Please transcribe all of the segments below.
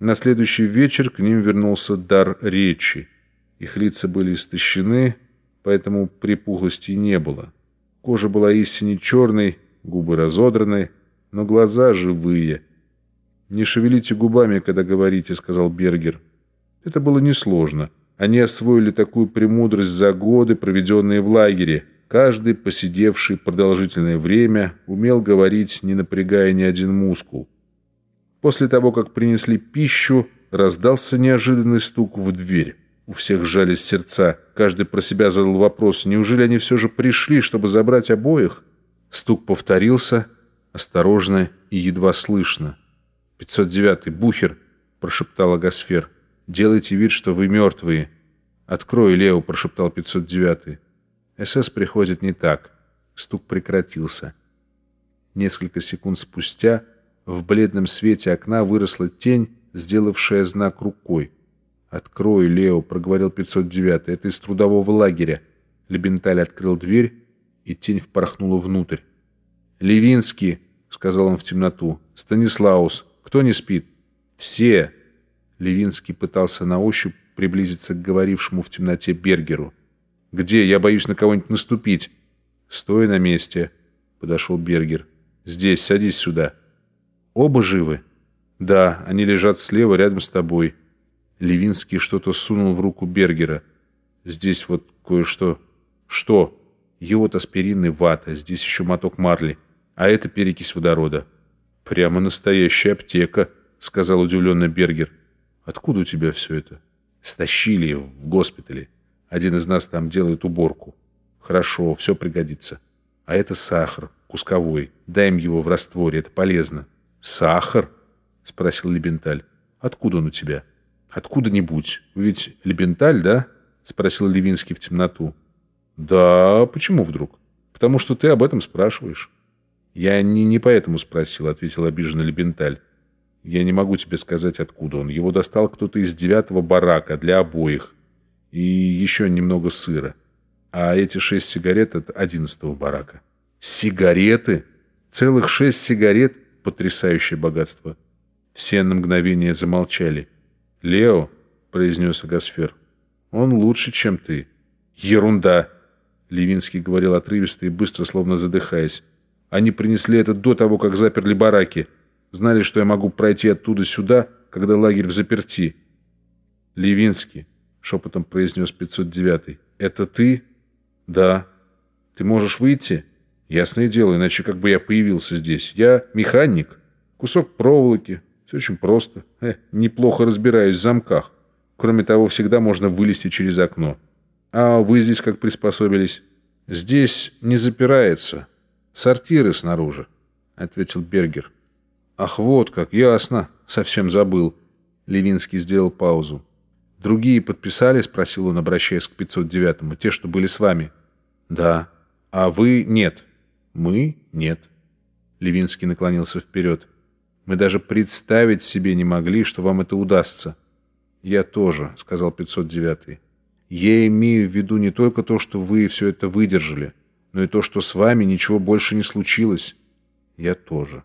На следующий вечер к ним вернулся дар речи. Их лица были истощены, поэтому припухлости не было. Кожа была истине черной, губы разодраны, но глаза живые. «Не шевелите губами, когда говорите», — сказал Бергер. Это было несложно. Они освоили такую премудрость за годы, проведенные в лагере. Каждый, посидевший продолжительное время, умел говорить, не напрягая ни один мускул. После того, как принесли пищу, раздался неожиданный стук в дверь. У всех сжались сердца. Каждый про себя задал вопрос, неужели они все же пришли, чтобы забрать обоих? Стук повторился, осторожно и едва слышно. «509-й, Бухер!» — прошептал Агасфер. «Делайте вид, что вы мертвые». «Открой, Лео!» — прошептал 509-й. СС приходит не так. Стук прекратился. Несколько секунд спустя в бледном свете окна выросла тень, сделавшая знак рукой. «Открой, Лео!» — проговорил 509-й. «Это из трудового лагеря». Лебенталь открыл дверь, и тень впорхнула внутрь. «Левинский!» — сказал он в темноту. «Станислаус! Кто не спит?» «Все!» Левинский пытался на ощупь приблизиться к говорившему в темноте Бергеру. «Где? Я боюсь на кого-нибудь наступить». «Стой на месте», — подошел Бергер. «Здесь, садись сюда». «Оба живы?» «Да, они лежат слева, рядом с тобой». Левинский что-то сунул в руку Бергера. «Здесь вот кое-что». «Что?» «Йод, аспирин вата. Здесь еще моток марли. А это перекись водорода». «Прямо настоящая аптека», — сказал удивленно Бергер. «Откуда у тебя все это?» «Стащили в госпитале». Один из нас там делает уборку. Хорошо, все пригодится. А это сахар, кусковой. Дай им его в растворе, это полезно. Сахар? Спросил Лебенталь. Откуда он у тебя? Откуда-нибудь. Вы ведь Лебенталь, да? Спросил Левинский в темноту. Да, почему вдруг? Потому что ты об этом спрашиваешь. Я не, не поэтому спросил, ответил обиженно Лебенталь. Я не могу тебе сказать, откуда он. Его достал кто-то из девятого барака для обоих и еще немного сыра. А эти шесть сигарет — это одиннадцатого барака. Сигареты? Целых шесть сигарет? Потрясающее богатство. Все на мгновение замолчали. «Лео», — произнес Агасфер, — «он лучше, чем ты». «Ерунда!» — Левинский говорил отрывисто и быстро, словно задыхаясь. «Они принесли это до того, как заперли бараки. Знали, что я могу пройти оттуда сюда, когда лагерь в заперти». «Левинский», — шепотом произнес 509-й. «Это ты?» «Да». «Ты можешь выйти?» «Ясное дело, иначе как бы я появился здесь. Я механик. Кусок проволоки. Все очень просто. Э, неплохо разбираюсь в замках. Кроме того, всегда можно вылезти через окно. А вы здесь как приспособились?» «Здесь не запирается. Сортиры снаружи», — ответил Бергер. «Ах, вот как, ясно. Совсем забыл». Левинский сделал паузу. «Другие подписали?» — спросил он, обращаясь к 509-му. «Те, что были с вами?» «Да». «А вы нет?» «Мы? Нет». Левинский наклонился вперед. «Мы даже представить себе не могли, что вам это удастся». «Я тоже», — сказал 509-й. «Я имею в виду не только то, что вы все это выдержали, но и то, что с вами ничего больше не случилось». «Я тоже».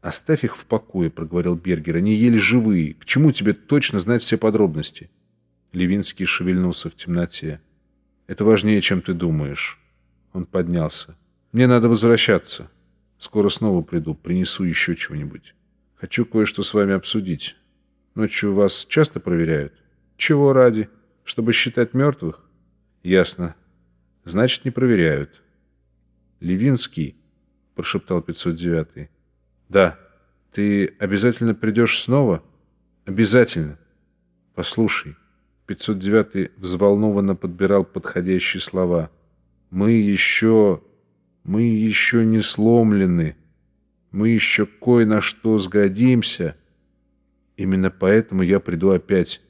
«Оставь их в покое», — проговорил Бергер. «Они еле живые. К чему тебе точно знать все подробности?» Левинский шевельнулся в темноте. «Это важнее, чем ты думаешь». Он поднялся. «Мне надо возвращаться. Скоро снова приду, принесу еще чего-нибудь. Хочу кое-что с вами обсудить. Ночью вас часто проверяют? Чего ради? Чтобы считать мертвых? Ясно. Значит, не проверяют». «Левинский», — прошептал 509-й. Да. Ты обязательно придешь снова? Обязательно. Послушай. 509 взволнованно подбирал подходящие слова. Мы еще... Мы еще не сломлены. Мы еще кое на что сгодимся. Именно поэтому я приду опять.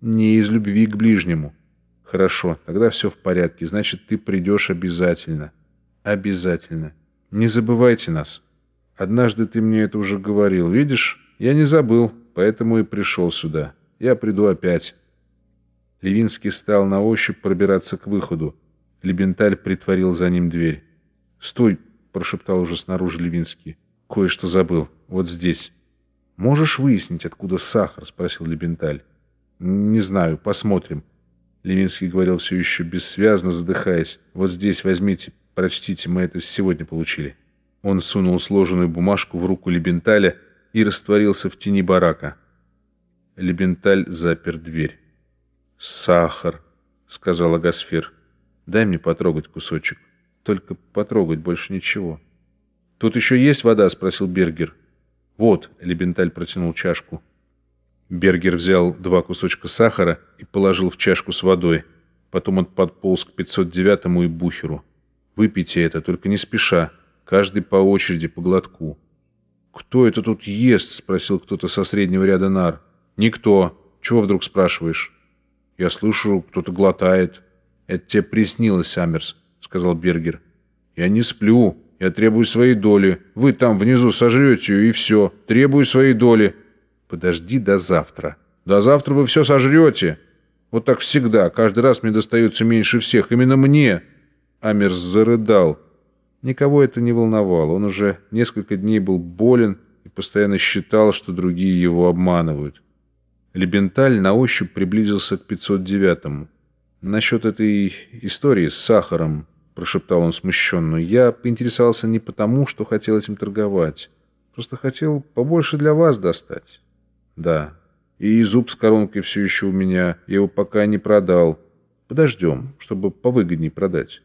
Не из любви к ближнему. Хорошо, тогда все в порядке. Значит, ты придешь обязательно. Обязательно. Не забывайте нас. Однажды ты мне это уже говорил. Видишь, я не забыл, поэтому и пришел сюда. Я приду опять». Левинский стал на ощупь пробираться к выходу. Лебенталь притворил за ним дверь. «Стой!» — прошептал уже снаружи Левинский. «Кое-что забыл. Вот здесь». «Можешь выяснить, откуда сахар?» — спросил Лебенталь. «Не знаю, посмотрим». Левинский говорил все еще бессвязно, задыхаясь. «Вот здесь возьмите, прочтите, мы это сегодня получили». Он сунул сложенную бумажку в руку Лебенталя и растворился в тени барака. Лебенталь запер дверь. «Сахар», — сказала Гасфер. «Дай мне потрогать кусочек. Только потрогать, больше ничего». «Тут еще есть вода?» — спросил Бергер. «Вот», — Лебенталь протянул чашку. Бергер взял два кусочка сахара и положил в чашку с водой. Потом он подполз к 509-му и Бухеру. «Выпейте это, только не спеша. Каждый по очереди, по глотку». «Кто это тут ест?» — спросил кто-то со среднего ряда нар. «Никто. Чего вдруг спрашиваешь?» «Я слышу, кто-то глотает». «Это тебе приснилось, Амерс», — сказал Бергер. «Я не сплю. Я требую своей доли. Вы там внизу сожрете ее, и все. Требую своей доли». «Подожди до завтра». «До завтра вы все сожрете». «Вот так всегда. Каждый раз мне достается меньше всех. Именно мне». Амерс зарыдал. Никого это не волновало. Он уже несколько дней был болен и постоянно считал, что другие его обманывают. Лебенталь на ощупь приблизился к 509-му. «Насчет этой истории с сахаром», — прошептал он смущенно, — «я поинтересовался не потому, что хотел этим торговать. Просто хотел побольше для вас достать». «Да. И зуб с коронкой все еще у меня. Я его пока не продал. Подождем, чтобы повыгоднее продать».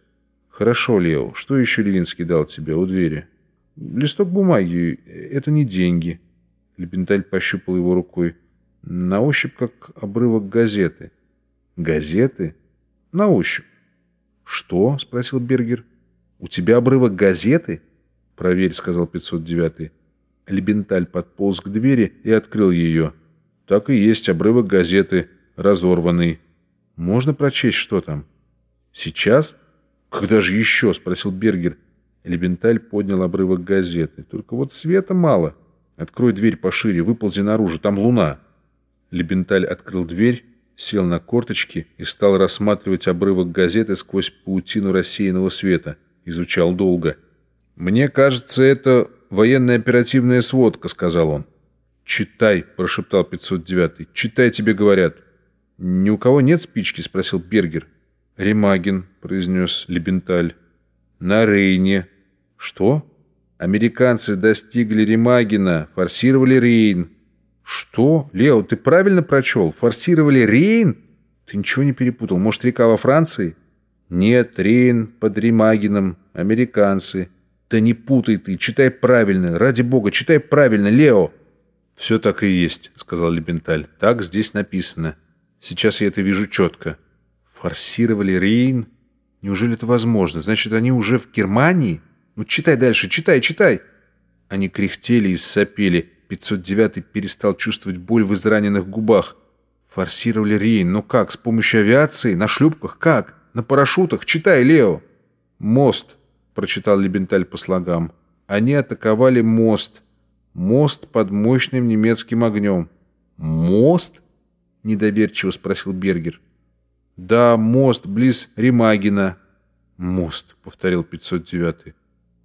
«Хорошо, Лео. Что еще Левинский дал тебе у двери?» «Листок бумаги. Это не деньги». Лепенталь пощупал его рукой. «На ощупь, как обрывок газеты». «Газеты?» «На ощупь». «Что?» — спросил Бергер. «У тебя обрывок газеты?» «Проверь», — сказал 509-й. Лебенталь подполз к двери и открыл ее. «Так и есть обрывок газеты, разорванный. Можно прочесть, что там?» «Сейчас?» «Когда же еще?» — спросил Бергер. Элементаль поднял обрывок газеты. «Только вот света мало. Открой дверь пошире, выползи наружу, там луна». Лебенталь открыл дверь, сел на корточки и стал рассматривать обрывок газеты сквозь паутину рассеянного света. Изучал долго. «Мне кажется, это военная оперативная сводка», — сказал он. «Читай», — прошептал 509-й. «Читай, тебе говорят». «Ни у кого нет спички?» — спросил Бергер. «Ремагин», — произнес Лебенталь. «На Рейне». «Что?» «Американцы достигли Ремагина, форсировали Рейн». «Что? Лео, ты правильно прочел? Форсировали Рейн?» «Ты ничего не перепутал? Может, река во Франции?» «Нет, Рейн под Ремагином. Американцы». «Да не путай ты, читай правильно. Ради бога, читай правильно, Лео!» «Все так и есть», — сказал Лебенталь. «Так здесь написано. Сейчас я это вижу четко». Форсировали Рейн? Неужели это возможно? Значит, они уже в Германии? Ну, читай дальше, читай, читай. Они кряхтели и сопели. 509-й перестал чувствовать боль в израненных губах. Форсировали Рейн. Но как? С помощью авиации? На шлюпках? Как? На парашютах? Читай, Лео. Мост, прочитал Лебенталь по слогам. Они атаковали мост. Мост под мощным немецким огнем. Мост? Недоверчиво спросил Бергер. «Да, мост, близ Ремагина». «Мост», — повторил 509-й.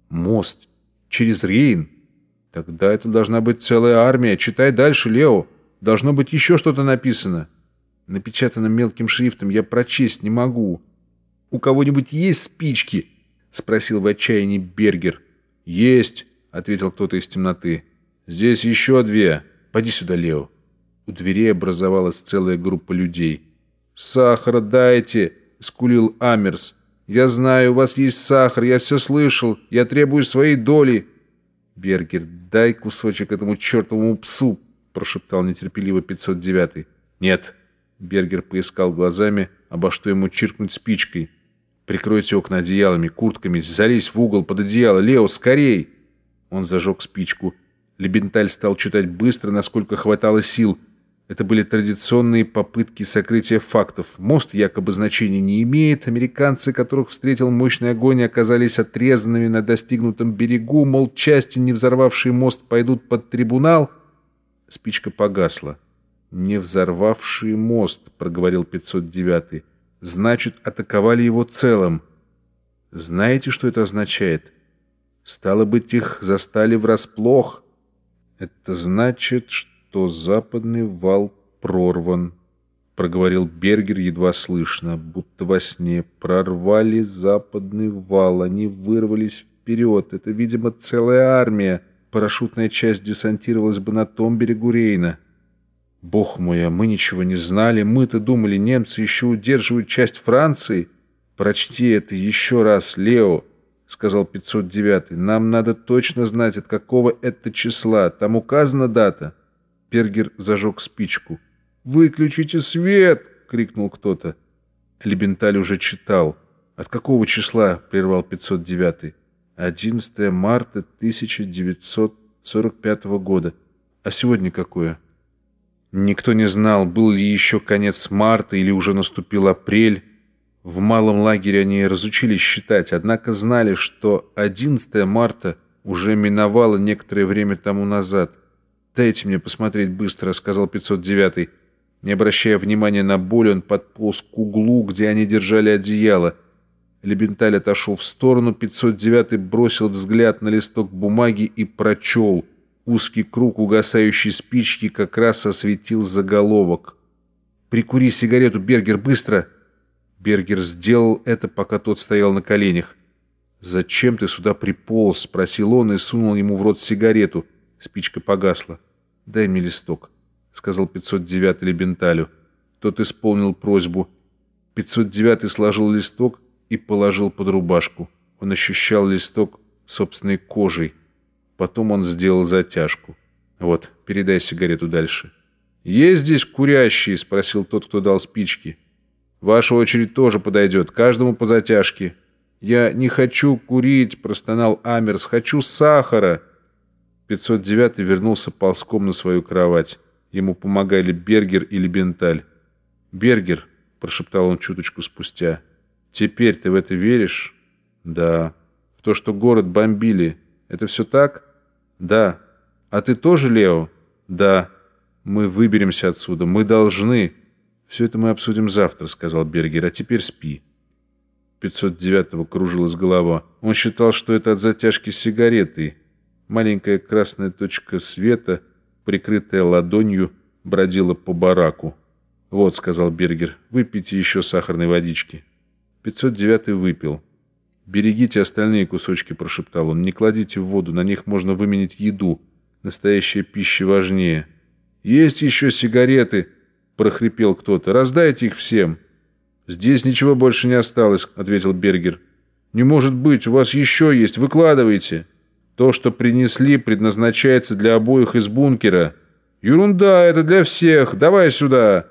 «Мост. Через Рейн. Тогда это должна быть целая армия. Читай дальше, Лео. Должно быть еще что-то написано. Напечатано мелким шрифтом. Я прочесть не могу». «У кого-нибудь есть спички?» — спросил в отчаянии Бергер. «Есть», — ответил кто-то из темноты. «Здесь еще две. Пойди сюда, Лео». У дверей образовалась целая группа людей. «Сахар дайте!» — скулил Амерс. «Я знаю, у вас есть сахар, я все слышал. Я требую своей доли». «Бергер, дай кусочек этому чертовому псу!» — прошептал нетерпеливо 509-й. «Нет». Бергер поискал глазами, обо что ему чиркнуть спичкой. «Прикройте окна одеялами, куртками, залезь в угол под одеяло. Лео, скорей!» Он зажег спичку. Лебенталь стал читать быстро, насколько хватало сил — это были традиционные попытки сокрытия фактов. Мост якобы значения не имеет. Американцы, которых встретил мощный огонь, оказались отрезанными на достигнутом берегу. Мол, части, не взорвавшие мост, пойдут под трибунал. Спичка погасла. «Не взорвавший мост», — проговорил 509-й. «Значит, атаковали его целым». «Знаете, что это означает?» «Стало быть, их застали врасплох». Это значит, что западный вал прорван, проговорил Бергер едва слышно, будто во сне. Прорвали западный вал, они вырвались вперед. Это, видимо, целая армия. Парашютная часть десантировалась бы на том берегу Рейна. Бог мой, а мы ничего не знали. Мы-то думали, немцы еще удерживают часть Франции. Прочти это еще раз, Лео, сказал 509. Нам надо точно знать, от какого это числа. Там указана дата. Пергер зажег спичку. «Выключите свет!» — крикнул кто-то. Лебенталь уже читал. «От какого числа?» — прервал 509. «11 марта 1945 года. А сегодня какое?» Никто не знал, был ли еще конец марта или уже наступил апрель. В малом лагере они разучились считать, однако знали, что 11 марта уже миновало некоторое время тому назад. «Дайте мне посмотреть быстро», — сказал 509-й. Не обращая внимания на боль, он подполз к углу, где они держали одеяло. Лебенталь отошел в сторону, 509-й бросил взгляд на листок бумаги и прочел — Узкий круг угасающей спички как раз осветил заголовок. «Прикури сигарету, Бергер, быстро!» Бергер сделал это, пока тот стоял на коленях. «Зачем ты сюда приполз?» — спросил он и сунул ему в рот сигарету. Спичка погасла. «Дай мне листок», — сказал 509-й Лебенталю. Тот исполнил просьбу. 509-й сложил листок и положил под рубашку. Он ощущал листок собственной кожей. Потом он сделал затяжку. «Вот, передай сигарету дальше». «Есть здесь курящие?» — спросил тот, кто дал спички. «Ваша очередь тоже подойдет, каждому по затяжке». «Я не хочу курить», — простонал Амерс. «Хочу сахара». 509 вернулся ползком на свою кровать. Ему помогали Бергер и Лебенталь. «Бергер», — прошептал он чуточку спустя, — «теперь ты в это веришь?» «Да». «В то, что город бомбили. Это все так?» «Да». «А ты тоже, Лео?» «Да». «Мы выберемся отсюда. Мы должны». «Все это мы обсудим завтра», — сказал Бергер. «А теперь спи». 509-го кружилась голова. Он считал, что это от затяжки сигареты. Маленькая красная точка света, прикрытая ладонью, бродила по бараку. «Вот», — сказал Бергер, — «выпейте еще сахарной водички». 509-й выпил. «Берегите остальные кусочки», — прошептал он. «Не кладите в воду, на них можно выменить еду. Настоящая пища важнее». «Есть еще сигареты», — прохрипел кто-то. «Раздайте их всем». «Здесь ничего больше не осталось», — ответил Бергер. «Не может быть, у вас еще есть, выкладывайте». «То, что принесли, предназначается для обоих из бункера». «Ерунда, это для всех, давай сюда».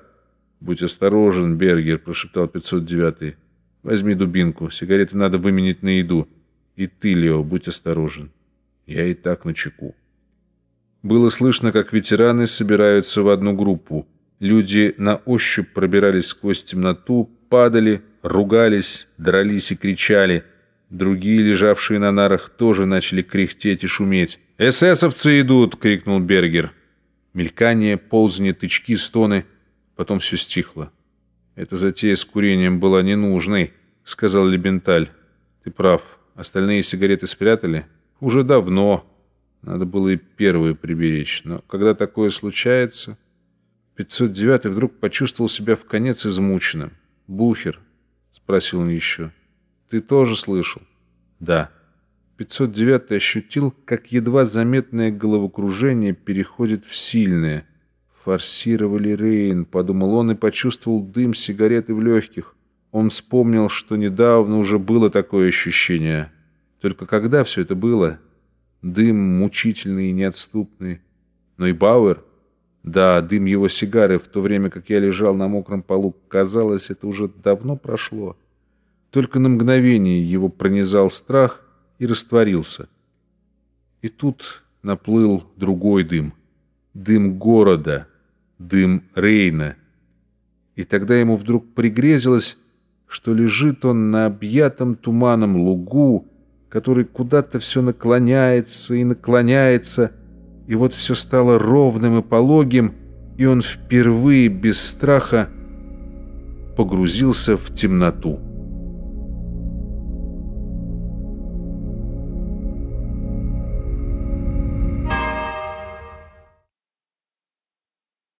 «Будь осторожен, Бергер», — прошептал 509-й. Возьми дубинку, сигареты надо выменить на еду. И ты, Лео, будь осторожен. Я и так на чеку. Было слышно, как ветераны собираются в одну группу. Люди на ощупь пробирались сквозь темноту, падали, ругались, дрались и кричали. Другие, лежавшие на нарах, тоже начали кряхтеть и шуметь. «Эсэсовцы идут!» — крикнул Бергер. Мелькание, ползание, тычки, стоны. Потом все стихло. «Эта затея с курением была ненужной», — сказал Лебенталь. «Ты прав. Остальные сигареты спрятали?» «Уже давно. Надо было и первую приберечь. Но когда такое случается...» 509 вдруг почувствовал себя в конец измученным. «Бухер?» — спросил он еще. «Ты тоже слышал?» «Да». 509 ощутил, как едва заметное головокружение переходит в сильное — «Форсировали Рейн», — подумал он и почувствовал дым сигареты в легких. Он вспомнил, что недавно уже было такое ощущение. Только когда все это было? Дым мучительный и неотступный. Но и Бауэр... Да, дым его сигары, в то время как я лежал на мокром полу, казалось, это уже давно прошло. Только на мгновение его пронизал страх и растворился. И тут наплыл другой дым. Дым города — дым Рейна. И тогда ему вдруг пригрезилось, что лежит он на объятом туманом лугу, который куда-то все наклоняется и наклоняется, и вот все стало ровным и пологим, и он впервые без страха погрузился в темноту.